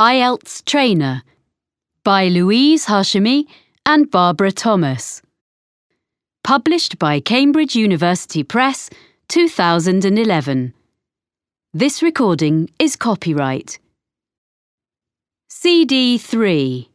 IELTS Trainer by Louise Hashemi and Barbara Thomas. Published by Cambridge University Press, 2011. This recording is copyright. CD 3